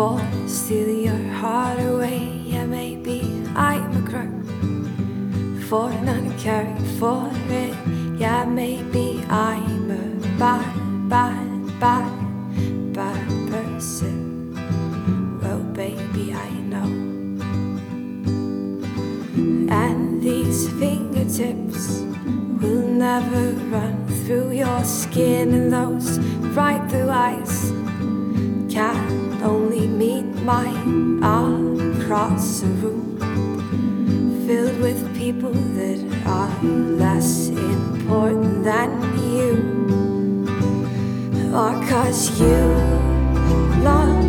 for stealing your heart away. Yeah, maybe for not caring for it. Yeah, maybe I'm a bad, bad, bad, bad person. Well, baby, I know. And these fingertips will never run through your skin, and those bright blue eyes can only meet mine across a room people that are less important than you. Or cause you love,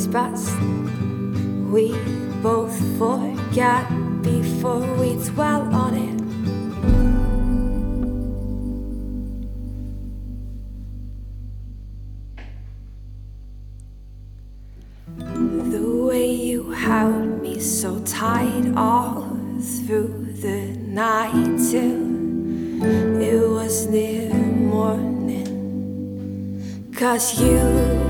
it's best we both forget before we dwell on it. The way you held me so tight all through the night till it was near morning. Cause you